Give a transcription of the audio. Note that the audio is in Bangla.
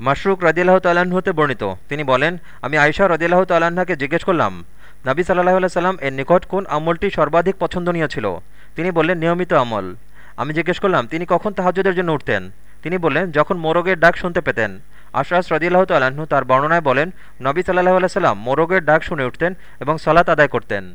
মাশরুক রদিল্লাহ তাল্লাহ্ন হতে বর্ণিত। তিনি বলেন, আমি আয়সা রদিল্লাহ তাল্লাহ্নাকে জিজ্ঞেস করলাম, নাবী সাল্লাহ সাল্লাম, এর নিকট কোন আমলটি সর্বাধিক পছন্দনীয় ছিল? তিনি বললেন, নিয়মিত আমল। আমি জিজ্ঞেস করলাম, তিনি কখন তাহাজুদের জন্য উঠতেন? তিনি বললেন, যখন মোরগের ডাক শুনতে পেতেন। আশরাস রদিল্লাহ তাল্লাহ্ন তার বর্ণনায় বলেন, নবী সাল্লাহ সাল্লাম মোরগের ডাক শুনে উঠতেন এবং সালাত আদায় করতেন।